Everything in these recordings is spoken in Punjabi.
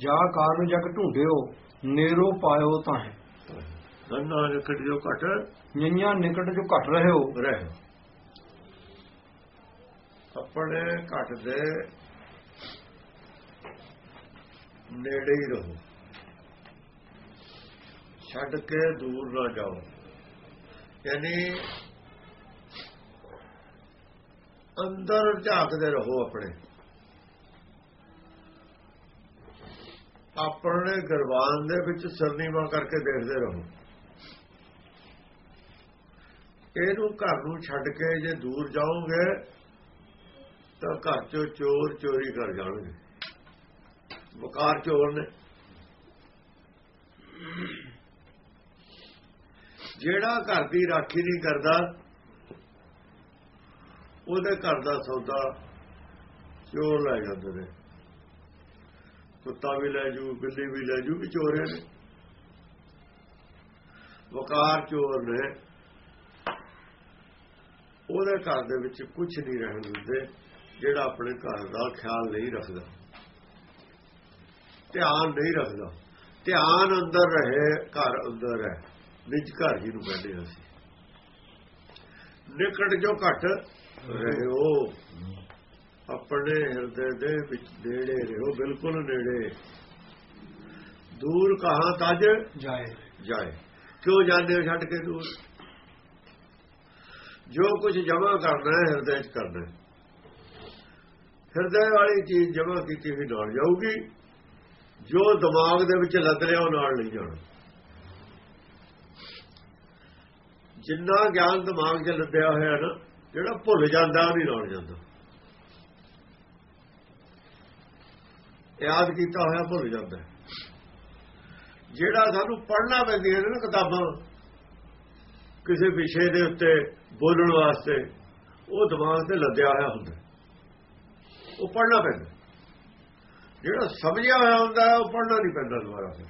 ਜਾ ਕਾਰਨ ਜਗ ਢੂੰਡਿਓ ਨੇਰੋ ਪਾਇਓ ਤਾਂ ਹੈ ਨੰਨਾ ਨਿਕਟ ਜੋ ਘਟ ਨਿਆਂ ਨਿਕਟ ਜੋ ਘਟ ਰਹੇ ਹੋ ਰਹਿ ਆਪਣੇ ਘਟ ਦੇ ਨੇੜੇ ਹੀ ਰਹੋ। ਛੱਡ ਕੇ ਦੂਰ ਨਾ ਜਾਓ। ਯਾਨੀ ਅੰਦਰ ਝਾਕਦੇ ਰਹੋ ਆਪਣੇ। ਆਪਣੇ ਗਰਵਾਨ ਦੇ ਵਿੱਚ ਸਰਨੀਵਾ ਕਰਕੇ ਦੇਖਦੇ ਰਹੋ। ਇਹਨੂੰ ਘਰ ਨੂੰ ਛੱਡ ਕੇ ਜੇ ਦੂਰ ਜਾਓਗੇ, ਤਾਂ ਘਰ ਚੋਂ ਚੋਰ ਚੋਰੀ ਕਰ ਜਾਣਗੇ। ਵਕਾਰ ਚੋਰ ਨੇ। ਜਿਹੜਾ ਘਰ ਦੀ ਰਾਖੀ ਨਹੀਂ ਕਰਦਾ, ਉਹਦੇ ਘਰ ਦਾ ਸੌਦਾ ਚੋਰ ਲੈ ਜਾਂਦੇ ਨੇ। ਕੁੱਤਾ ਵੀ ਲੈ ਜੂ, ਬਿੱਲੀ ਵੀ ਲੈ ਜੂ ਵੀ ਚੋਰੇ ਨੇ। ਵਕਾਰ ਚੋਰ ਨੇ। ਉਹਦੇ ਘਰ ਦੇ ਵਿੱਚ ਕੁਝ ਨਹੀਂ ਰਹਿਣ ਦਿੰਦੇ, ਜਿਹੜਾ ਆਪਣੇ ਘਰ ਦਾ ਖਿਆਲ ਨਹੀਂ ਰੱਖਦਾ। ਧਿਆਨ ਨਹੀਂ ਰੱਖਦਾ। ਧਿਆਨ ਅੰਦਰ ਰਹੇ, ਘਰ ਅੰਦਰ ਹੈ। ਨਿਜ ਘਰ ਹੀ ਨੂੰ ਕਹਿੰਦੇ ਅਸੀਂ। ਨਿਕਟ ਜੋ ਘਟ ਰਹਿਓ ਆਪਣੇ ਹਿਰਦੇ ਦੇ ਵਿੱਚ ਨੇੜੇ ਰਹੋ ਬਿਲਕੁਲ ਨੇੜੇ। ਦੂਰ ਕਹਾਂ ਤਜ ਜਾਏ। ਜਾਏ। ਕਿਉਂ ਜਾਂਦੇ ਹੋ ਛੱਡ ਕੇ ਦੂਰ? ਜੋ ਕੁਝ ਜਮਾ ਕਰਨਾ ਹੈ ਹਿਰਦੇ 'ਚ ਕਰਨਾ ਹੈ। ਹਿਰਦੇ ਵਾਲੀ ਚੀਜ਼ ਜਮਾ ਕੀਤੀ ਵੀ ਨਾਲ ਜਾਊਗੀ। ਜੋ ਦਿਮਾਗ ਦੇ ਵਿੱਚ ਲੱਗ ਰਿਹਾ ਉਹ ਨਾਲ ਨਹੀਂ ਜਾਣਾ। ਜਿੰਨਾ ਗਿਆਨ ਦਿਮਾਗ 'ਚ ਲੱਦਿਆ ਹੋਇਆ ਨਾ ਜਿਹੜਾ ਭੁੱਲ ਜਾਂਦਾ ਉਹ ਨਹੀਂ ਨਾਲ ਜਾਂਦਾ। ਯਾਦ ਕੀਤਾ ਹੋਇਆ ਭੁੱਲ ਜਾਂਦਾ ਜਿਹੜਾ ਸਾਨੂੰ ਪੜ੍ਹਨਾ ਪੈਂਦੀਆਂ ਨੇ ਨਾ ਕਿਤਾਬਾਂ, ਕਿਸੇ ਵਿਸ਼ੇ ਦੇ ਉੱਤੇ ਬੋਲਣ ਵਾਸਤੇ, ਉਹ ਦਿਮਾਗ ਤੇ ਲੱਦਿਆ ਹੋਇਆ ਹੁੰਦਾ ਉਹ ਪੜ੍ਹਨਾ ਪੈਂਦਾ ਜਿਹੜਾ ਸਮਝਿਆ ਹੋਇਆ ਹੁੰਦਾ ਉਹ ਪੜ੍ਹਨਾ ਨਹੀਂ ਪੈਂਦਾ ਦੁਬਾਰਾ ਫਿਰ।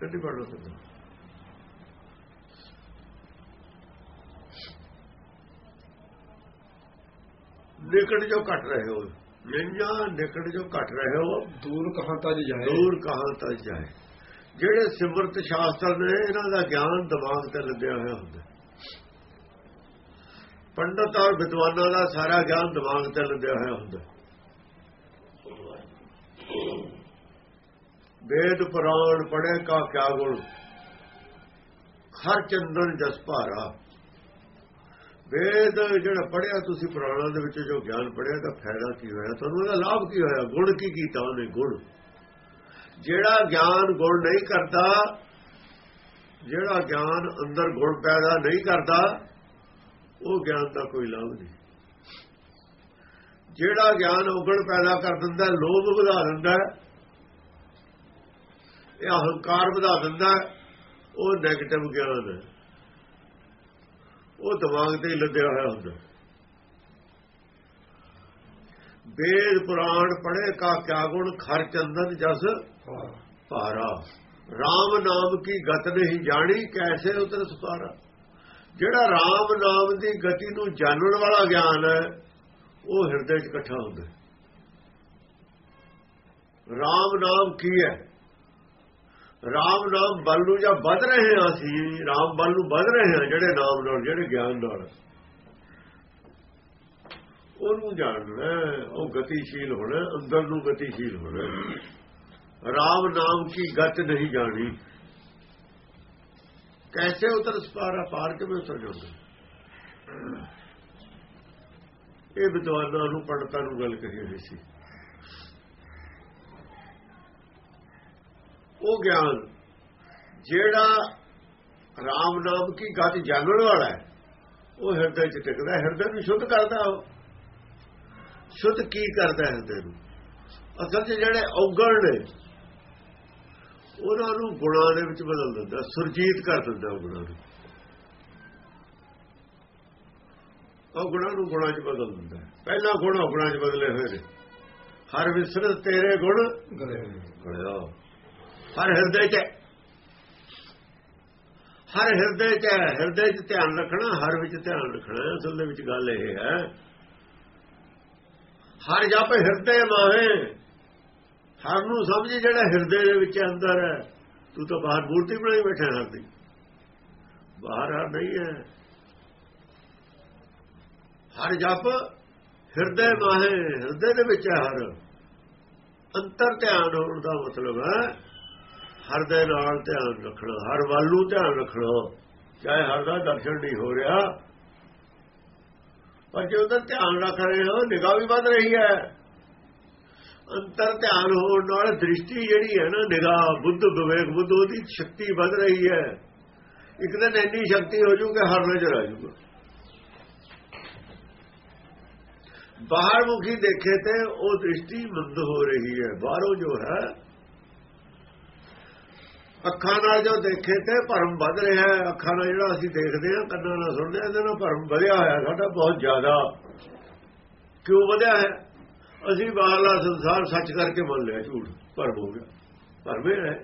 ਕਿੱਡੀ ਪੜ੍ਹਨਾ ਪੈਂਦਾ। ਨਿਕਟ ਜੋ ਘਟ ਰਹੇ ਹੋ। ਨਿੰਜਾ ਨਿਕਟ ਜੋ ਘਟ ਰਹੇ ਹੋ ਦੂਰ ਕਹਾਂ ਤਜ ਜਾਏ? ਦੂਰ ਕਹਾਂ ਤੱਕ ਜਾਏ। ਜਿਹੜੇ ਸਿਮਰਤ ਸ਼ਾਸਤਰ ਨੇ, ਇਹਨਾਂ ਦਾ ਗਿਆਨ ਦਿਮਾਗ ਤੇ ਲੱਗਿਆ ਹੋਇਆ ਹੁੰਦਾ ਪੰਡਤ ਔਰ ਵਿਦਵਾਨਾਂ ਦਾ ਸਾਰਾ ਗਿਆਨ ਦਿਮਾਗ ਤੇ ਲੱਗਿਆ ਹੋਇਆ ਹੁੰਦਾ ਵੇਦ ਪੁਰਾਣ ਪੜੇ ਕਾ ਕਿਆ ਗੁਣ? ਹਰ ਚੰਦਨ ਜਸ ਭਾਰਾ। ਵੇਦ ਜਿਹੜਾ ਪੜਿਆ ਤੁਸੀਂ ਪੁਰਾਣਾ ਦੇ ਵਿੱਚ ਜੋ ਗਿਆਨ ਪੜਿਆ ਤਾਂ ਫਾਇਦਾ ਕੀ ਹੋਇਆ? ਤੁਹਾਨੂੰ ਉਹਦਾ ਲਾਭ ਕੀ ਹੋਇਆ? ਗੁਣ ਕੀ ਕੀਤਾ ਉਹਨੇ? ਗੁਣ। ਜਿਹੜਾ ਗਿਆਨ ਗੁਣ ਨਹੀਂ ਕਰਦਾ, ਜਿਹੜਾ ਗਿਆਨ ਅੰਦਰ ਗੁਣ ਪੈਦਾ ਨਹੀਂ ਕਰਦਾ, ਉਹ ਗਿਆਨ ਦਾ ਕੋਈ ਲਾਭ ਨਹੀਂ। ਜਿਹੜਾ ਗਿਆਨ ਉਗਣ ਪੈਦਾ ਕਰ ਦਿੰਦਾ, ਲੋਭ ਵਧਾ ਦਿੰਦਾ, ਇਹ ਅਹੰਕਾਰ ਵਧਾ ਦਿੰਦਾ, ਉਹ ਨੈਗੇਟਿਵ ਗਿਆਨ ਹੈ। ਉਹ ਦਿਮਾਗ ਤੇ ਲੱਦਿਆ ਹੋਇਆ ਹੁੰਦਾ। ਵੇਦ ਪੁਰਾਣ ਪੜ੍ਹੇ ਕਾ ਕਿਆ ਗੁਣ, ਖਰ ਚੰਦਨ ਜਸ ਭਾਰਾ। RAM ਨਾਮ ਕੀ ਗਤ ਨਹੀਂ ਜਾਣੀ, ਕੈਸੇ ਉਤਰ ਸੁਪਾਰਾ। ਜਿਹੜਾ RAM ਨਾਮ ਦੀ ਗਤੀ ਨੂੰ ਜਾਣਨ ਵਾਲਾ ਗਿਆਨ ਹੈ, ਉਹ ਹਿਰਦੇ 'ਚ ਇਕੱਠਾ ਹੁੰਦਾ RAM ਨਾਮ ਕੀ ਹੈ? ਰਾਮ ਨਾਮ ਬਲ ਨੂੰ ਜਾਂ ਵੱਧ ਰਹੇ ਹਾਂ ਅਸੀਂ, ਰਾਮ ਬਲ ਨੂੰ ਵੱਧ ਰਹੇ ਹਾਂ ਜਿਹੜੇ ਨਾਮ ਨਾਲ, ਜਿਹੜੇ ਗਿਆਨ ਨਾਲ। ਉਹਨੂੰ ਜਾਣਨਾ ਉਹ ਗਤੀਸ਼ੀਲ ਹੋਣਾ ਅੰਦਰ ਨੂੰ ਗਤੀਸ਼ੀਲ ਹੋਣਾ ਰਾਮ ਨਾਮ ਕੀ ਗਤ ਨਹੀਂ ਜਾਣੀ। ਕੈਸੇ ਉਤਰ ਸਪਾਰਾ ਪਾਰ ਕੇ ਉਤਰ ਜਾਂਦਾ? ਇਹ ਵਿਦਵਾਨਾਂ ਨੂੰ, ਪੰਡਤਾਂ ਨੂੰ ਗੱਲ ਕਹੀ ਹੋਈ ਸੀ। ਉਹ ਗਿਆਨ ਜਿਹੜਾ RAM ਨਾਮ ਕੀ ਗਤ ਜਾਣਨ ਵਾਲਾ ਹੈ ਉਹ ਹਿਰਦੇ 'ਚ ਟਿਕਦਾ ਹਿਰਦੇ ਨੂੰ ਸ਼ੁੱਧ ਕਰਦਾ ਉਹ। ਸ਼ੁੱਧ ਕੀ ਕਰਦਾ ਹਿਰਦੇ ਨੂੰ? ਅਸਲ 'ਚ ਜਿਹੜੇ ਔਗਣ ਨੇ ਉਹਨਾਂ ਨੂੰ ਗੁਣਾਂ ਦੇ ਵਿੱਚ ਬਦਲ ਦਿੰਦਾ ਸੁਰਜੀਤ ਕਰ ਦਿੰਦਾ ਗੁਣਾਂ ਨੂੰ। ਉਹ ਗੁਣਾਂ ਨੂੰ ਗੁਣਾਂ 'ਚ ਬਦਲ ਦਿੰਦਾ ਪਹਿਲਾ ਗੁਣ ਗੁਣਾਂ 'ਚ ਬਦਲੇ ਹੋਏ ਨੇ। ਹਰ ਵਿਸਰਤ ਤੇਰੇ ਗੁਣ ਗਲਿਆ। ਹਰ ਹਿਰਦੇ 'ਚ। ਹਰ ਹਿਰਦੇ 'ਚ ਹਿਰਦੇ 'ਚ ਧਿਆਨ ਰੱਖਣਾ, ਹਰ ਵਿੱਚ ਧਿਆਨ ਰੱਖਣਾ, ਅਸਲ ਦੇ ਵਿੱਚ ਗੱਲ ਇਹ ਹੈ। ਹਰ ਜਪ ਹਿਰਦੇ ਮਾਹੇ। ਹਰ ਨੂੰ ਸਮਝ ਜਿਹੜਾ ਹਿਰਦੇ ਦੇ ਵਿੱਚ ਅੰਦਰ ਹੈ। ਤੂੰ ਤਾਂ ਬਾਹਰ ਮੂਰਤੀ ਬਣਾਈ ਬੈਠਾ ਹਰ ਦੀ ਬਾਹਰ ਹਰ ਨਹੀਂ ਹੈ। ਹਰ ਜਪ ਹਿਰਦੇ ਮਾਹੇ, ਹਿਰਦੇ ਦੇ ਵਿੱਚ ਹੈ ਹਰ। ਅੰਤਰ ਧਿਆਨ ਹੋਣ ਦਾ ਮਤਲਬ ਹੈ। ਹਰ ਦੇ ਨਾਲ ਧਿਆਨ ਰੱਖਣਾ, ਹਰ ਵੱਲ ਨੂੰ ਧਿਆਨ ਰੱਖਣਾ, ਚਾਹੇ ਹਰ ਦਾ ਦਰਸ਼ਨ ਨਹੀਂ ਹੋ ਰਿਹਾ। ਪਰ ਜੇ ਉਹਦਾ ਧਿਆਨ ਰੱਖ ਰਹੇ ਹੋ, ਨਿਗਾਹ ਵੀ ਵੱਧ ਰਹੀ ਹੈ। ਅੰਤਰ ਧਿਆਨ ਹੋਣ ਨਾਲ ਦ੍ਰਿਸ਼ਟੀ ਜਿਹੜੀ ਹੈ ਨਾ, ਨਿਗਾਹ, ਬੁੱਧ, ਵਿਵੇਕ, ਬੁੱਧ, ਉਹਦੀ ਸ਼ਕਤੀ ਵੱਧ ਰਹੀ ਹੈ। ਇੱਕ ਦਿਨ ਇੰਨੀ ਸ਼ਕਤੀ ਹੋ ਜੂ ਹਰ ਨਜ਼ਰ ਆ ਜੂਗਾ। ਬਾਹਰ ਮੁਖੀ ਦੇਖੇ ਤੇ ਉਹ ਦ੍ਰਿਸ਼ਟੀ ਮੰਦ ਹੋ ਰਹੀ ਹੈ। ਬਾਹਰੋਂ ਜੋ ਹੈ ਅੱਖਾਂ ਨਾਲ ਜੋ ਦੇਖੇ ਤੇ ਭਰਮ ਵੱਧ ਰਿਹਾ ਹੈ। ਅੱਖਾਂ ਨਾਲ ਜਿਹੜਾ ਅਸੀਂ ਦੇਖਦੇ ਹਾਂ, ਕੰਨਾਂ ਨਾਲ ਸੁਣਦੇ ਹਾਂ, ਇਹਦੇ ਨਾਲ ਭਰਮ ਵਧਿਆ ਹੋਇਆ ਸਾਡਾ ਬਹੁਤ ਜ਼ਿਆਦਾ। ਕਿਉਂ ਵਧਿਆ ਹੈ? ਅਸੀਂ ਬਾਹਰਲਾ ਸੰਸਾਰ ਸੱਚ ਕਰਕੇ ਮੰਨ ਲਿਆ, ਝੂਠ, ਭਰਮ ਹੋ ਗਿਆ। ਭਰਮੇ ਹੈ।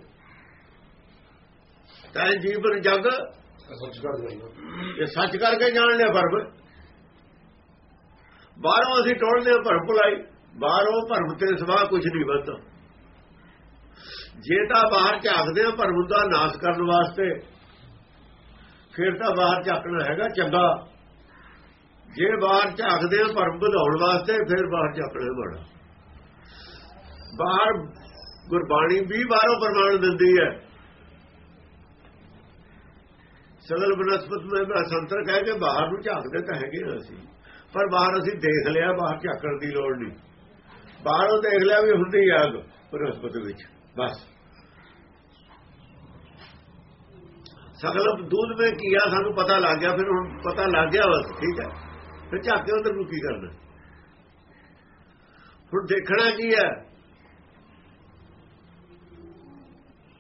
ਤਾਂ ਜੀਵਨ, ਜਗ ਸੱਚ ਕਰ ਇਹ ਸੱਚ ਕਰਕੇ ਜਾਣ ਲਿਆ ਭਰਮ। ਬਾਹਰੋਂ ਅਸੀਂ ਟੋਲਦੇ ਹਾਂ ਭਰਮ ਭੁਲਾਈ। ਬਾਹਰੋਂ ਭਰਮ ਤੇ ਸਵਾ ਕੁਝ ਨਹੀਂ ਵੱਧਦਾ। ਜੇ ਤਾਂ ਬਾਹਰ ਝਾਕਦੇ ਆ ਭਰਮ ਦਾ ਨਾਸ਼ ਕਰਨ ਵਾਸਤੇ, ਫਿਰ ਤਾਂ ਬਾਹਰ ਝਾਕਣਾ ਹੈਗਾ, ਚੰਗਾ। ਜੇ ਬਾਹਰ ਝਾਕਦੇ ਆ ਭਰਮ ਵਧਾਉਣ ਵਾਸਤੇ, ਫਿਰ ਬਾਹਰ ਝਾਕਣਾ ਬੜਾ। ਬਾਹਰ ਗੁਰਬਾਣੀ ਵੀ ਬਾਹਰੋਂ ਪ੍ਰਮਾਣ ਦਿੰਦੀ ਹੈ। ਸਗਲ ਬਨਸਪਤ ਮੈਂ ਸੰਤਰ ਕਹਿ ਕੇ ਬਾਹਰ ਨੂੰ ਝਾਕਦੇ ਤਾਂ ਹੈਗੇ ਆ ਅਸੀਂ। ਪਰ ਬਾਹਰ ਅਸੀਂ ਦੇਖ ਲਿਆ, ਬਾਹਰ ਝਾਕਣ ਦੀ ਲੋੜ ਨਹੀਂ। ਬਾਹਰੋਂ ਦੇਖ ਲਿਆ ਵੀ ਹੁੰਦੀ ਆ, ਬਨਸਪਤ ਵਿੱਚ। ਬਸ। ਸਗਲ ਦੂਧ ਵਿੱਚ ਕੀਆ ਸਾਨੂੰ ਪਤਾ ਲੱਗ ਗਿਆ, ਫਿਰ ਹੁਣ ਪਤਾ ਲੱਗ ਗਿਆ ਬਸ, ਠੀਕ ਹੈ। ਫਿਰ ਝਾਕੇ ਉਧਰ ਨੂੰ ਕੀ ਕਰਨਾ? ਹੁਣ ਦੇਖਣਾ ਕੀ ਹੈ?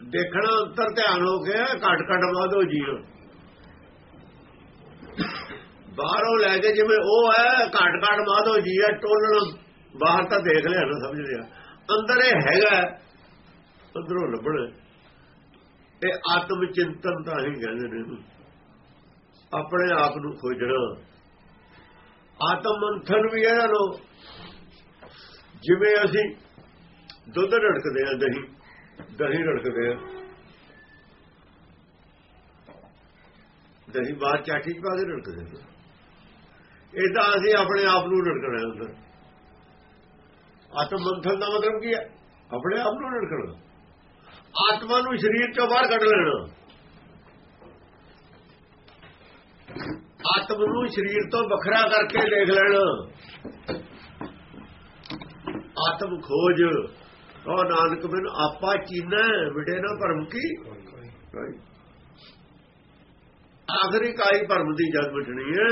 ਦੇਖਣਾ ਅੰਤਰ ਧਿਆਨ ਹੋ ਗਿਆ, ਘਟ ਘਟ ਵਾਧੋ ਜੀਵ ਬਾਹਰੋਂ ਲੈ ਕੇ ਜਿਵੇਂ ਉਹ ਹੈ, ਘਟ ਘਟ ਮਾਧੋ ਜੀ ਹੈ ਟੋਲਣ। ਬਾਹਰ ਤਾਂ ਦੇਖ ਲਿਆ ਨਾ, ਸਮਝ ਲਿਆ। ਅੰਦਰ ਇਹ ਹੈਗਾ ਅੰਦਰੋਂ ਲੱਭਣਾ। ਇਹ ਆਤਮ ਚਿੰਤਨ ਤਾਂ ਹੀ ਕਹਿੰਦੇ ਨੇ ਇਹਨੂੰ। ਆਪਣੇ ਆਪ ਨੂੰ ਖੋਜਣਾ। ਆਤਮ ਮੰਥਨ ਵੀ ਇਹਨਾਂ ਨੂੰ ਜਿਵੇਂ ਅਸੀਂ ਦੁੱਧ ਰੜਕਦੇ ਆ ਦਹੀਂ ਦਹੀਂ ਰੜਕਦੇ ਆ ਦਹੀਂ ਬਾਹਰ ਚਾਟੀ ਚ ਪਾ ਕੇ ਰੜਕਦੇ ਆ ਇਦਾਂ ਅਸੀਂ ਆਪਣੇ ਆਪ ਨੂੰ ਰੜਕਣਾ ਅੰਦਰ। ਆਤਮ ਮੰਥਨ ਦਾ ਮਤਲਬ ਕੀ ਹੈ? ਆਪਣੇ ਆਪ ਨੂੰ ਰੜਕਣਾ। ਆਤਮਾ ਨੂੰ ਸਰੀਰ ਚੋਂ ਬਾਹਰ ਕੱਢ ਲੈਣਾ। ਆਤਮ ਨੂੰ ਸਰੀਰ ਤੋਂ ਵੱਖਰਾ ਕਰਕੇ ਦੇਖ ਲੈਣਾ। ਆਤਮ ਖੋਜ। ਉਹ ਨਾਨਕ ਬਿਨ ਆਪਾ ਚੀਨਾ ਮਿਟੇ ਨਾ ਭਰਮ ਕੀ? ਆਖਰੀ ਕਾਈ ਭਰਮ ਦੀ ਜਦ ਮਿਟਣੀ ਹੈ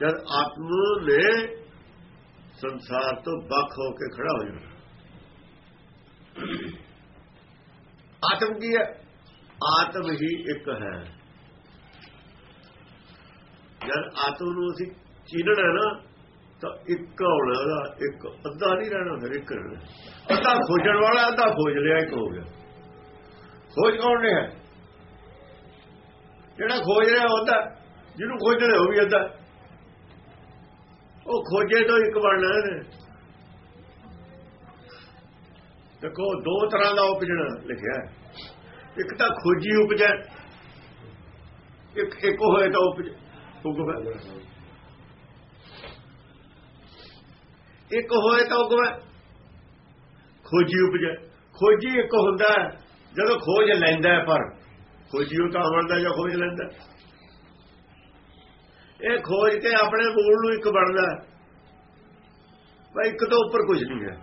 ਜਦ ਆਤਮ ਨੇ ਸੰਸਾਰ ਤੋਂ ਵੱਖ ਹੋ ਕੇ ਖੜਾ ਹੋ ਜਾਣਾ। ਆਤਮ ਕੀ ਹੈ? ਆਤਮ ਹੀ ਇੱਕ ਹੈ। ਜਦ ਆਤਮ ਨੂੰ ਅਸੀਂ ਚੀਨਣਾ ਨਾ, ਤਾਂ ਇੱਕ ਹੋਣਾ ਦਾ ਇੱਕ। ਅੱਧਾ ਨਹੀਂ ਰਹਿਣਾ, ਫਿਰ ਇੱਕ ਰਹਿਣਾ ਅੱਧਾ ਖੋਜਣ ਵਾਲਾ, ਅੱਧਾ ਖੋਜ ਲਿਆ, ਇੱਕ ਹੋ ਗਿਆ। ਖੋਜ ਕੌਣ ਰਿਹਾ ਜਿਹੜਾ ਖੋਜ ਰਿਹਾ ਹੁੰਦਾ, ਜਿਹਨੂੰ ਖੋਜਣਾ ਉਹ ਵੀ ਅੱਧਾ ਉਹ ਖੋਜੇ ਤੋਂ ਇੱਕ ਬਣਨਾ ਨੇ ਦੇਖੋ, ਦੋ ਤਰ੍ਹਾਂ ਦਾ ਉਪਜਣਾ ਲਿਖਿਆ ਇੱਕ ਤਾਂ ਖੋਜੀ ਉਪਜੈ, ਇੱਕ ਇੱਕ ਹੋਏ ਤਾਂ ਉਪਜ ਉਗਵੇ। ਇੱਕ ਹੋਏ ਤਾਂ ਉਗਵੇ, ਖੋਜੀ ਉਪਜੈ। ਖੋਜੀ ਇੱਕ ਹੁੰਦਾ ਜਦੋਂ ਖੋਜ ਲੈਂਦਾ ਪਰ ਖੋਜੀ ਉਹ ਤਾਂ ਅਮਰਦਾ ਜਾਂ ਖੋਜ ਲੈਂਦਾ ਇਹ ਖੋਜ ਕੇ ਆਪਣੇ ਮੂਲ ਨੂੰ ਇੱਕ ਬਣਦਾ ਭਾਈ ਇੱਕ ਤੋਂ ਉੱਪਰ ਕੁਝ ਨਹੀਂ ਹੈ।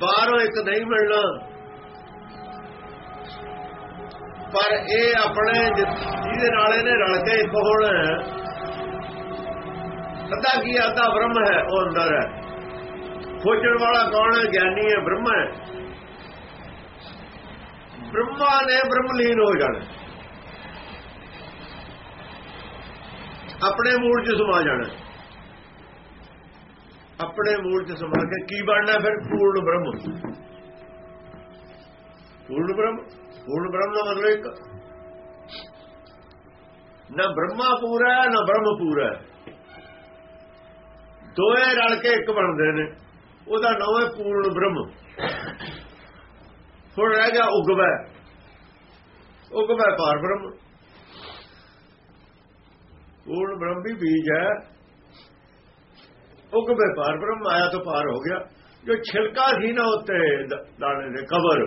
ਬਾਹਰੋਂ ਇੱਕ ਨਹੀਂ ਮਿਲਣਾ। ਪਰ ਇਹ ਆਪਣੇ ਜਿਹਦੇ ਨਾਲ ਇਹਨੇ ਰਲ ਕੇ ਇੱਕ ਹੋਣਾ ਅੱਧਾ ਕੀ ਅੱਧਾ ਬ੍ਰਹਮ ਹੈ, ਉਹ ਅੰਦਰ ਹੈ। ਖੋਜਣ ਵਾਲਾ ਕੌਣ ਹੈ? ਗਿਆਨੀ ਹੈ, ਬ੍ਰਹਮ ਹੈ। ਬ੍ਰਹਮਾ ਨੇ ਬ੍ਰਹਮਲੀਨ ਹੋ ਜਾਣਾ। ਆਪਣੇ ਮੂਲ 'ਚ ਸਮਾ ਜਾਣਾ। ਆਪਣੇ ਮੂਲ 'ਚ ਸਮਾ ਕੇ ਕੀ ਬਣਨਾ ਫਿਰ? ਪੂਰਨ ਬ੍ਰਹਮ। ਪੂਰਨ ਬ੍ਰਹਮ? ਪੂਰਨ ਬ੍ਰਹਮ ਦਾ ਮਤਲਬ ਇੱਕ। ਨਾ ਬ੍ਰਹਮਾ ਪੂਰਾ ਹੈ, ਨਾ ਬ੍ਰਹਮ ਪੂਰਾ ਹੈ। ਦੋਏ ਰਲ ਕੇ ਇੱਕ ਬਣਦੇ ਨੇ। ਉਹਦਾ ਨਾਮ ਹੈ ਪੂਰਨ ਬ੍ਰਹਮ। ਹੁਣ ਰਹਿ ਗਿਆ ਉਗਵੈ। ਉਗਵੈ ਪਾਰ ਬ੍ਰਹਮ। ਪੂਰਨ ਬ੍ਰਹਮ ਵੀ ਬੀਜ ਹੈ। ਉਗਵੈ ਪਾਰ ਬ੍ਰਹਮ, ਆਇਆ ਤੋਂ ਪਾਰ ਹੋ ਗਿਆ। ਜੋ ਛਿਲਕਾ ਸੀ ਨਾ ਉੱਤੇ ਦਾਣੇ ਦੇ ਕਬਰ,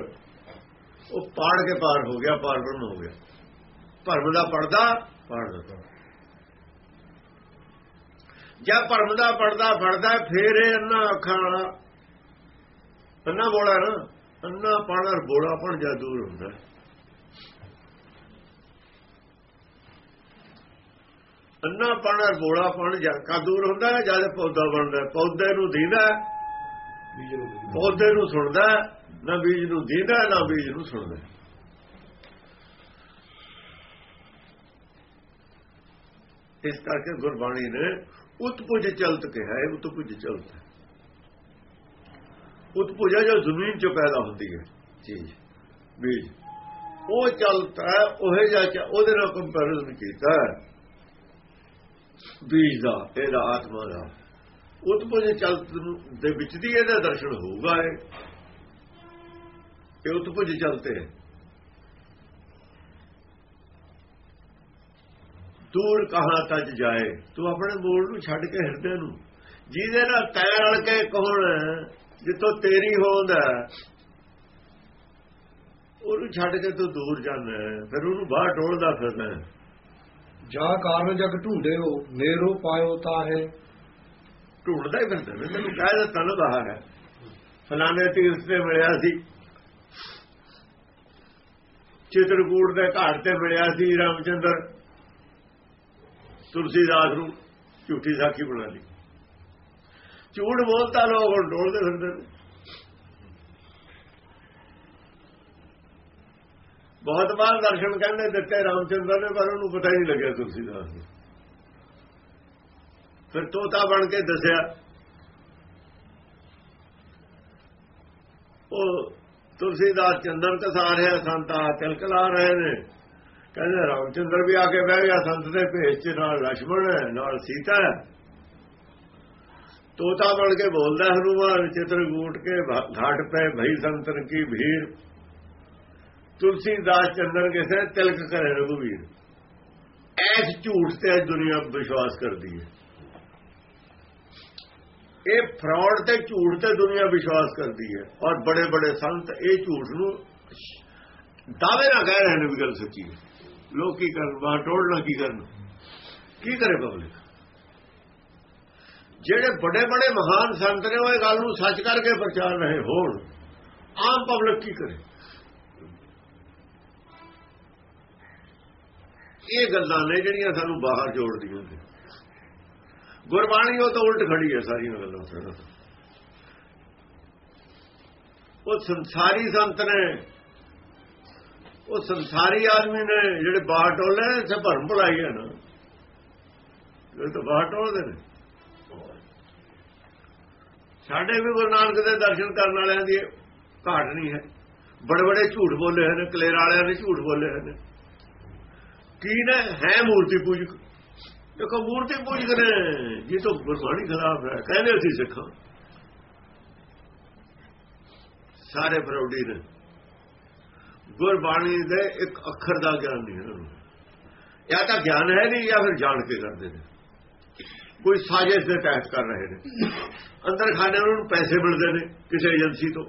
ਉਹ ਪਾੜ ਕੇ ਪਾਰ ਹੋ ਗਿਆ, ਪਾਰ ਬ੍ਰਹਮ ਹੋ ਗਿਆ। ਭਰਮ ਦਾ ਪਰਦਾ ਪਾੜ ਦਿੱਤਾ। ਜਦ ਭਰਮ ਦਾ ਪਰਦਾ ਫੜਦਾ, ਫੇਰ ਇਹ ਅੰਨਾ ਅੱਖਾਂ ਵਾਲਾ। ਅੰਨਾ ਬੋਲਾ ਨਾ, ਅੰਨਾ ਪੜ ਔਰ ਬੋਲਾਪਣ ਜਦ ਦੂਰ ਹੁੰਦਾ। ਹੈ। ਅੰਨਾ ਪੜ ਔਰ ਬੋਲਾਪਣ ਜਦ ਕਾ ਦੂਰ ਹੁੰਦਾ ਹੈ ਜਦ ਪੌਦਾ ਬਣਦਾ। ਪੌਦੇ ਨੂੰ ਦੀਦਾ ਪੌਦੇ ਨੂੰ ਸੁਣਦਾ ਨਾ ਬੀਜ ਨੂੰ ਦੀਦਾ ਨਾ ਬੀਜ ਨੂੰ ਸੁਣਦਾ। ਇਸ ਕਰਕੇ ਗੁਰਬਾਣੀ ਨੇ ਉਤਪੁਜ ਚਲਤ ਕਿਹਾ ਹੈ ਉਤਪੁਜ ਚਲਤ ਉਤਪੁਜ ਜੋ ਜ਼ਮੀਨ 'ਚ ਪੈਦਾ ਹੁੰਦੀ ਹੈ। ਚੀਜ਼। ਬੀਜ। ਉਹ ਚਲਤ ਹੈ ਉਹ ਚ- ਉਹਦੇ ਨਾਲ ਕੰਪੈਰੀਜ਼ਨ ਕੀਤਾ ਬੀਜ ਦਾ ਇਹਦਾ ਆਤਮਾ ਦਾ। ਉਤਪੁਜ ਚਲਤ ਨੂੰ ਦੇ ਵਿੱਚ ਦੀ ਇਹਦਾ ਦਰਸ਼ਨ ਹੋਊਗਾ ਇਹ। ਇਹ ਉਤਪੁਜ ਚਲਤੇ ਦੂਰ ਕਹਾਂ ਤੱਕ ਜਾਏ। ਤੂੰ ਆਪਣੇ ਮੂਲ ਨੂੰ ਛੱਡ ਕੇ ਹਿਰਦੇ ਨੂੰ। ਜਿਹਦੇ ਨਾਲ ਤੈ ਰਲ ਕੇ ਕੌਣ ਜਿੱਥੋਂ ਤੇਰੀ ਹੋਂਦ ਹੈ। ਉਹਨੂੰ ਛੱਡ ਕੇ ਤੂੰ ਦੂਰ ਜਾਂਦਾ ਫਿਰ ਉਹਨੂੰ ਬਾਹਰ ਟੋਲਦਾ ਫਿਰਦਾ। ਜਾ ਕਾਰਨ ਜਗ ਢੂੰਡੇ ਹੋ ਨੇਰੋ ਪਾਇਓ ਤਾਂ ਹੈ ਢੂੰਡਦਾ ਹੀ ਫਿਰਦਾ ਮੈਨੂੰ ਤੈਨੂੰ ਕਹਿ ਦਿੱਤਾ ਨਾ ਬਾਹਰ ਹੈ। ਫਲਾਣੇ ਤੀਰਥ ਤੇ ਮਿਲਿਆ ਸੀ। ਚਿਤਰਕੂਟ ਦੇ ਘਾਟ ਤੇ ਮਿਲਿਆ ਸੀ ਰਾਮਚੰਦਰ। ਤੁਲਸੀਦਾਸ ਨੂੰ ਝੂਠੀ ਸਾਖੀ ਬਣਾ ਲਈ। ਝੂਠ ਬੋਲਤਾ ਲੋਕ ਹੁਣ ਡੋਲਦੇ ਫਿਰਦੇ ਨੇ। ਬਹੁਤ ਵਾਰ ਦਰਸ਼ਨ ਕਹਿੰਦੇ ਦਿੱਤੇ ਰਾਮਚੰਦਰ ਨੇ, ਪਰ ਉਹਨੂੰ ਪਤਾ ਹੀ ਨਹੀਂ ਲੱਗਿਆ ਤੁਲਸੀਦਾਸ ਨੂੰ। ਫਿਰ ਤੋਤਾ ਬਣ ਕੇ ਦੱਸਿਆ, ਉਹ ਤੁਲਸੀਦਾਸ ਚੰਦਰ ਕਸਾ ਰਿਹਾ ਸੰਤਾ ਤਿਲਕਲਾ ਰਹੇ ਨੇ। ਕਹਿੰਦੇ ਰਾਮਚੰਦਰ ਵੀ ਆ ਕੇ ਬਹਿ ਗਿਆ, ਸੰਤ ਦੇ ਭੇਸ 'ਚ ਨਾਲ ਲక్ష్మణ ਹੈ, ਨਾਲ ਸੀਤਾ ਹੈ। ਤੋਤਾ ਬਣ ਕੇ ਬੋਲਦਾ, ਹਨੂਮਾਨ ਚਿਤਰਗੂਟ ਕੇ, ਘਾਟ ਪੈ ਭਈ ਸੰਤਨ ਕੀ ਭੀੜ। ਤੁਲਸੀਦਾਸ ਚੰਦਨ ਕੇ ਸੇ ਤਿਲਕ ਕਰੇ ਰਘੁਵੀਰ ਐਸ ਝੂਠ ਤੇ ਅੱਜ ਦੁਨੀਆ ਵਿਸ਼ਵਾਸ ਕਰਦੀ ਹੈ। ਇਹ ਫਰਾਡ ਤੇ ਝੂਠ ਤੇ ਦੁਨੀਆ ਵਿਸ਼ਵਾਸ ਕਰਦੀ ਹੈ ਔਰ ਬੜੇ ਬੜੇ ਸੰਤ ਇਹ ਝੂਠ ਨੂੰ ਦਾਅਵੇ ਨਾਲ ਕਹਿ ਰਹੇ ਨੇ ਵੀ ਗੱਲ ਸੱਚੀ ਹੈ। ਲੋਕ ਕੀ ਕਰਨ ਬਾਹਰ ਟੋੜਨਾ ਕੀ ਕਰਨ? ਕੀ ਕਰੇ ਪਬਲਿਕ ਜਿਹੜੇ ਬੜੇ ਬੜੇ ਮਹਾਨ ਸੰਤ ਨੇ ਉਹ ਇਹ ਗੱਲ ਨੂੰ ਸੱਚ ਕਰਕੇ ਪ੍ਰਚਾਰ ਰਹੇ ਹੋਣ, ਆਮ ਪਬਲਿਕ ਕੀ ਕਰੇ? ਇਹ ਗੱਲਾਂ ਨੇ ਜਿਹੜੀਆਂ ਸਾਨੂੰ ਬਾਹਰ ਜੋੜਦੀਆਂ ਨੇ। ਗੁਰਬਾਣੀ ਉਹ ਤਾਂ ਉਲਟ ਖੜੀ ਹੈ ਸਾਰੀਆਂ ਗੱਲਾਂ ਸਾਰਾ ਉਹ ਸੰਸਾਰੀ ਸੰਤ ਨੇ, ਉਹ ਸੰਸਾਰੀ ਆਦਮੀ ਨੇ ਜਿਹੜੇ ਬਾਹਰ ਟੋਲੇ ਸੇ ਭਰਮ ਭੁਲਾਈ ਹੈ ਨਾ। ਇਹ ਤਾਂ ਬਾਹਰ ਟੋਲਦੇ ਨੇ। ਸਾਡੇ ਵੀ ਗੁਰੂ ਨਾਨਕ ਦੇ ਦਰਸ਼ਨ ਕਰਨ ਵਾਲਿਆਂ ਦੀ ਘਾਟ ਨਹੀਂ ਹੈ। ਬੜੇ ਬੜੇ ਝੂਠ ਬੋਲੇ ਹਨ ਕਲੇਰ ਵਾਲਿਆਂ ਨੇ ਝੂਠ ਬੋਲੇ ਹਨ ਕੀ ਨੇ? ਹੈ ਮੂਰਤੀ ਪੂਜਕ। ਦੇਖੋ, ਮੂਰਤੀ ਪੂਜਕ ਨੇ। ਇਹ ਤੋਂ ਗੁਰਬਾਣੀ ਖਰਾਬ ਹੈ। ਕਹਿੰਦੇ ਅਸੀਂ ਸਿੱਖਾਂ। ਸਾਰੇ ਫਰੌਡੀ ਨੇ। ਗੁਰਬਾਣੀ ਦੇ ਇੱਕ ਅੱਖਰ ਦਾ ਗਿਆਨ ਨਹੀਂ ਇਹਨਾਂ ਨੂੰ। ਜਾਂ ਤਾਂ ਗਿਆਨ ਹੈ ਨਹੀਂ, ਜਾਂ ਫਿਰ ਜਾਣ ਕੇ ਕਰਦੇ ਨੇ। ਕੋਈ ਸਾਜ਼ਿਸ਼ ਦੇ ਤਹਿਤ ਕਰ ਰਹੇ ਨੇ। ਅੰਦਰ ਖਾਣੇ ਉਹਨਾਂ ਨੂੰ ਪੈਸੇ ਮਿਲਦੇ ਨੇ, ਕਿਸੇ ਏਜੰਸੀ ਤੋਂ।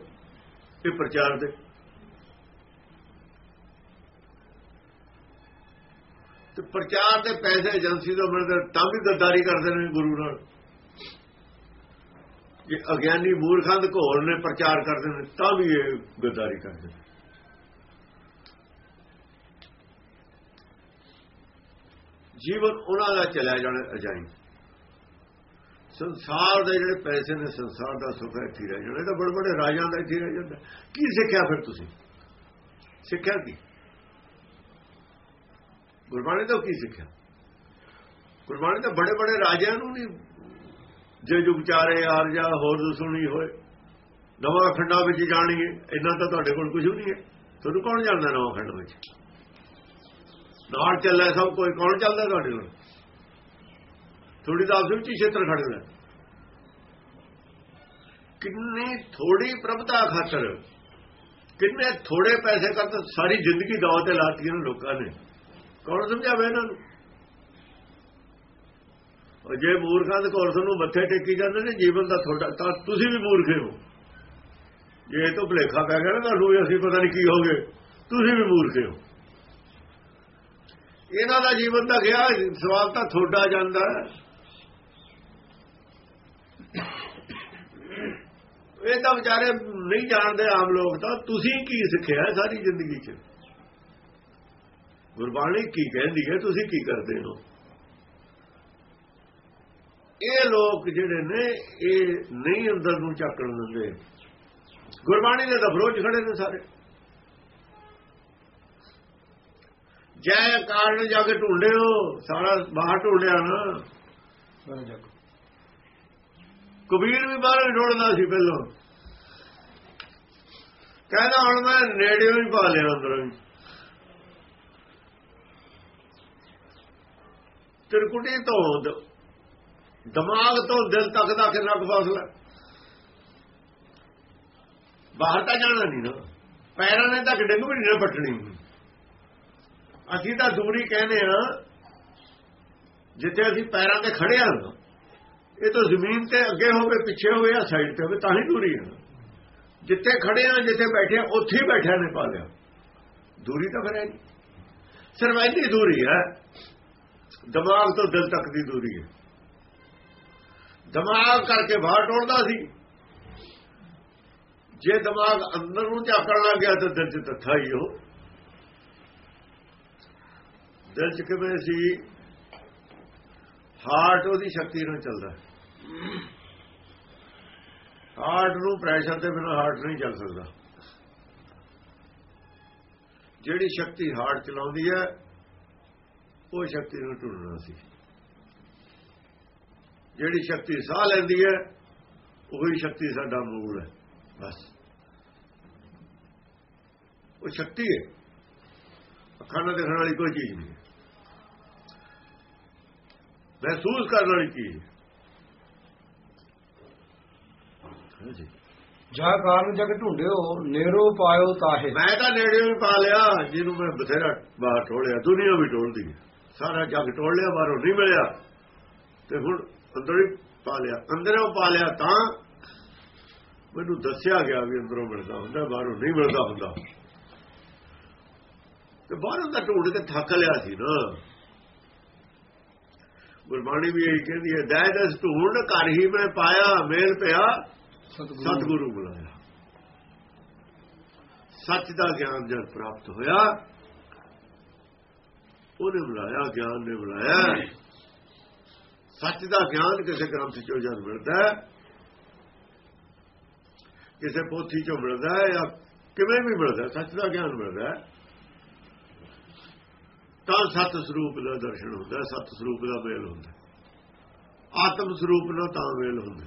ਇਹ ਪ੍ਰਚਾਰ ਦੇ। ਪ੍ਰਚਾਰ ਦੇ ਪੈਸੇ ਏਜੰਸੀ ਤੋਂ ਮਿਲਦੇ, ਤਾਂ ਵੀ ਗੱਦਾਰੀ ਕਰਦੇ ਨੇ ਗੁਰੂ ਨਾਲ। ਜੇ ਅਗਿਆਨੀ ਮੂਰਖਾਂ ਦੇ ਘੋਲ ਨੇ ਪ੍ਰਚਾਰ ਕਰਦੇ ਨੇ, ਤਾਂ ਵੀ ਇਹ ਗੱਦਾਰੀ ਕਰਦੇ ਨੇ। ਜੀਵਨ ਉਹਨਾਂ ਦਾ ਚਲਾ ਜਾਣਾ ਅਜਾਈ। ਸੰਸਾਰ ਦੇ ਜਿਹੜੇ ਪੈਸੇ ਨੇ, ਸੰਸਾਰ ਦਾ ਸੁੱਖ ਇੱਥੇ ਰਹਿ ਜਾਣਾ। ਇਹ ਤਾਂ ਬੜੇ ਬੜੇ ਰਾਜਾਂ ਦਾ ਇੱਥੇ ਰਹਿ ਜਾਂਦਾ। ਕੀ ਸਿੱਖਿਆ ਫਿਰ ਤੁਸੀਂ? ਸਿੱਖਿਆ ਕੀ? ਗੁਰਬਾਣੀ ਤੋਂ ਕੀ ਸਿੱਖਿਆ? ਗੁਰਬਾਣੀ ਤਾਂ ਬੜੇ ਬੜੇ ਰਾਜਿਆਂ ਨੂੰ ਨਹੀਂ ਜੇ ਜੁਗ ਚਾਰੇ ਆਰ ਜਾ, ਹੋਰ ਸੁਣੀ ਹੋਏ, ਨਵਾਂ ਖੰਡਾਂ ਵਿੱਚ ਜਾਣੀਏ, ਇੰਨਾ ਤਾਂ ਤੁਹਾਡੇ ਕੋਲ ਕੁਝ ਨਹੀਂ ਹੈ। ਤੁਹਾਨੂੰ ਕੌਣ ਜਾਣਦਾ ਨਵਾਂ ਖੰਡ ਵਿੱਚ? ਨਾਲ ਚੱਲਿਆ ਸਭ ਕੋਈ, ਕੌਣ ਚੱਲਦਾ ਤੁਹਾਡੇ ਕੋਲ? ਥੋੜੀ ਤਾਂ ਆਪਸ ਵਿੱਚ ਹੀ ਖੜਦਾ ਕਿੰਨੀ ਥੋੜੀ ਪ੍ਰਭਤਾ ਖਾਤਰ, ਕਿੰਨੇ ਥੋੜੇ ਪੈਸੇ ਕਰ ਤਾਂ ਸਾਰੀ ਜ਼ਿੰਦਗੀ ਦਾਅ ਤੇ ਲਾਤੀ ਨੇ ਲੋਕਾਂ ਨੇ। ਕੌਣ ਸਮਝਾਵੇ ਇਹਨਾਂ ਨੂੰ? ਉਹ ਜੇ ਮੂਰਖਾਂ ਦੇ ਕੋਲ ਤੁਹਾਨੂੰ ਮੱਥੇ ਟੇਕੀ ਜਾਂਦੇ ਨੇ, ਜੀਵਨ ਦਾ ਤੁਹਾਡਾ, ਤਾਂ ਤੁਸੀਂ ਵੀ ਮੂਰਖੇ ਹੋ। ਜੇ ਤੋਂ ਭਲੇਖਾ ਪੈ ਗਿਆ ਨਾ ਤੁਹਾਨੂੰ ਅਸੀਂ ਪਤਾ ਨਹੀਂ ਕੀ ਹੋਗੇ ਤੁਸੀਂ ਵੀ ਮੂਰਖੇ ਹੋ। ਇਹਨਾਂ ਦਾ ਜੀਵਨ ਤਾਂ ਗਿਆ ਸਵਾਲ ਤਾਂ ਤੁਹਾਡਾ ਜਾਂਦਾ ਇਹ ਤਾਂ ਵਿਚਾਰੇ ਨਹੀਂ ਜਾਣਦੇ ਆਮ ਲੋਕ ਤਾਂ, ਤੁਸੀਂ ਕੀ ਸਿੱਖਿਆ ਸਾਰੀ ਜ਼ਿੰਦਗੀ 'ਚ? ਗੁਰਬਾਣੀ ਕੀ ਕਹਿੰਦੀ ਹੈ ਤੁਸੀਂ ਕੀ ਕਰਦੇ ਹੋ? ਇਹ ਲੋਕ ਜਿਹੜੇ ਨੇ ਇਹ ਨਹੀਂ ਅੰਦਰ ਨੂੰ ਚੱਕਣ ਦਿੰਦੇ। ਗੁਰਬਾਣੀ ਦੇ ਦਫਰੋਂ 'ਚ ਖੜੇ ਨੇ ਸਾਰੇ। ਜੈ ਕਾਰਨ ਜਾ ਕੇ ਢੂੰਡਿਓ ਸਾਰਾ ਬਾਹਰ ਢੂੰਡਿਆ ਨਾ। ਕਬੀਰ ਵੀ ਬਾਹਰ ਢੋਲਦਾ ਸੀ ਪਹਿਲਾਂ। ਕਹਿੰਦਾ ਹੁਣ ਮੈਂ ਨੇੜੇ ਹੀ ਪਾ ਲਿਆ ਅੰਦਰੋਂ ਹੀ। ਤਿਰਕੁਟੀ ਤੋਂ ਦਿਮਾਗ ਤੋਂ ਦਿਲ ਤੱਕ ਦਾ ਕਿੰਨਾ ਕੁ ਫਾਸਲਾ। ਬਾਹਰ ਤਾਂ ਜਾਣਾ ਨਹੀਂ ਨਾ। ਪੈਰਾਂ ਨੇ ਤਾਂ ਡਿੱਗ ਵੀ ਨਹੀਂ ਨਾ ਅਸੀਂ ਤਾਂ ਦੂਰੀ ਕਹਿੰਦੇ ਆ ਜਿੱਥੇ ਅਸੀਂ ਪੈਰਾਂ ਤੇ ਖੜੇ ਹਾਂ ਨਾ, ਇਹ ਤਾਂ ਜ਼ਮੀਨ ਤੇ ਅੱਗੇ ਹੋਵੇ ਪਿੱਛੇ ਹੋਵੇ ਜਾਂ ਸਾਈਡ ਤੇ ਹੋਵੇ ਤਾਂ ਹੀ ਦੂਰੀ ਹੈ। ਜਿੱਥੇ ਖੜੇ ਆ ਜਿੱਥੇ ਬੈਠੇ ਆ ਉੱਥੇ ਹੀ ਬੈਠਿਆ ਨੇ ਪਾ ਲਿਆ। ਦੂਰੀ ਤਾਂ ਫਿਰ ਹੈ ਨਹੀਂ। ਸਿਰਫ ਇੰਨੀ ਦੂਰੀ ਹੈ ਦਿਮਾਗ ਤੋਂ ਦਿਲ ਤੱਕ ਦੀ ਦੂਰੀ ਹੈ। ਦਿਮਾਗ ਕਰਕੇ ਬਾਹਰ ਟੋੜਦਾ ਸੀ। ਜੇ ਦਿਮਾਗ ਅੰਦਰ ਨੂੰ ਝਾਕਣ ਲੱਗ ਗਿਆ ਤਾਂ ਦਿਲ 'ਚ ਤੱਥਾ ਹੀ ਹੋ ਦਿਲ 'ਚ ਕਿਵੇਂ ਸੀ? ਹਾਰਟ ਉਹਦੀ ਸ਼ਕਤੀ ਨਾਲ ਚੱਲਦਾ ਹਾਰਟ ਨੂੰ ਪ੍ਰੈਸ਼ਰ ਦੇ ਬਿਨਾਂ ਹਾਰਟ ਨਹੀਂ ਚੱਲ ਸਕਦਾ। ਜਿਹੜੀ ਸ਼ਕਤੀ ਹਾਰਟ ਚਲਾਉਂਦੀ ਹੈ ਉਹ ਸ਼ਕਤੀ ਨੂੰ ਢੂੰਡਣਾ ਸੀ। ਜਿਹੜੀ ਸ਼ਕਤੀ ਸਾਹ ਲੈਂਦੀ ਹੈ ਉਹੀ ਸ਼ਕਤੀ ਸਾਡਾ ਮੂਲ ਹੈ ਬਸ। ਉਹ ਸ਼ਕਤੀ ਹੈ। ਅੱਖਾਂ ਨਾਲ ਦੇਖਣ ਵਾਲੀ ਕੋਈ ਚੀਜ਼ ਨਹੀਂ ਮਹਿਸੂਸ ਕਰਨ ਵਾਲੀ ਚੀਜ਼ ਜਾ। ਕਾਰਨ ਜਗ ਢੂੰਡਿਓ ਨੇਰੋ ਪਾਇਓ ਤਾਹੇ। ਮੈਂ ਤਾਂ ਨੇੜੇ ਵੀ ਪਾ ਲਿਆ ਜਿਹਨੂੰ ਮੈਂ ਬਥੇਰਾ ਬਾਹਰ ਟੋਲਿਆ ਦੁਨੀਆ ਵੀ ਟੋਲਦੀ ਹੈ। ਸਾਰਾ ਜੱਗ ਟੋਲ ਲਿਆ ਬਾਹਰੋਂ ਨਹੀਂ ਮਿਲਿਆ। ਤੇ ਹੁਣ ਅੰਦਰੋਂ ਹੀ ਪਾ ਲਿਆ। ਅੰਦਰੋਂ ਪਾ ਲਿਆ ਤਾਂ ਮੈਨੂੰ ਦੱਸਿਆ ਗਿਆ ਵੀ ਅੰਦਰੋਂ ਮਿਲਦਾ ਹੁੰਦਾ ਬਾਹਰੋਂ ਨਹੀਂ ਮਿਲਦਾ ਹੁੰਦਾ। ਤੇ ਬਾਹਰੋਂ ਤਾਂ ਢੂੰਡ ਕੇ ਥੱਕ ਲਿਆ ਸੀ ਨਾ। ਗੁਰਬਾਣੀ ਵੀ ਇਹ ਕਹਿੰਦੀ ਹੈ ਦੈ ਦਸ ਢੂੰਡ ਘਰ ਹੀ ਮੈਂ ਪਾਇਆ ਮੇਲ ਪਿਆ ਸਤਿਗੁਰੂ ਬੁਲਾਇਆ। ਸੱਚ ਦਾ ਗਿਆਨ ਜਦ ਪ੍ਰਾਪਤ ਹੋਇਆ ਉਹਨੇ ਬੁਲਾਇਆ, ਗਿਆਨ ਨੇ ਬੁਲਾਇਆ। ਸੱਚ ਦਾ ਗਿਆਨ ਕਿਸੇ ਗ੍ਰੰਥ ਚੋਂ ਜਦ ਮਿਲਦਾ ਹੈ, ਕਿਸੇ ਪੋਥੀ ਚੋਂ ਮਿਲਦਾ ਹੈ ਜਾਂ ਕਿਵੇਂ ਵੀ ਮਿਲਦਾ ਸੱਚ ਦਾ ਗਿਆਨ ਮਿਲਦਾ ਹੈ, ਤਾਂ ਸਤ ਸਰੂਪ ਦਾ ਦਰਸ਼ਨ ਹੁੰਦਾ ਸਤ ਸਰੂਪ ਦਾ ਮੇਲ ਹੁੰਦਾ ਆਤਮ ਸਰੂਪ ਨਾਲ ਤਾਂ ਮੇਲ ਹੁੰਦਾ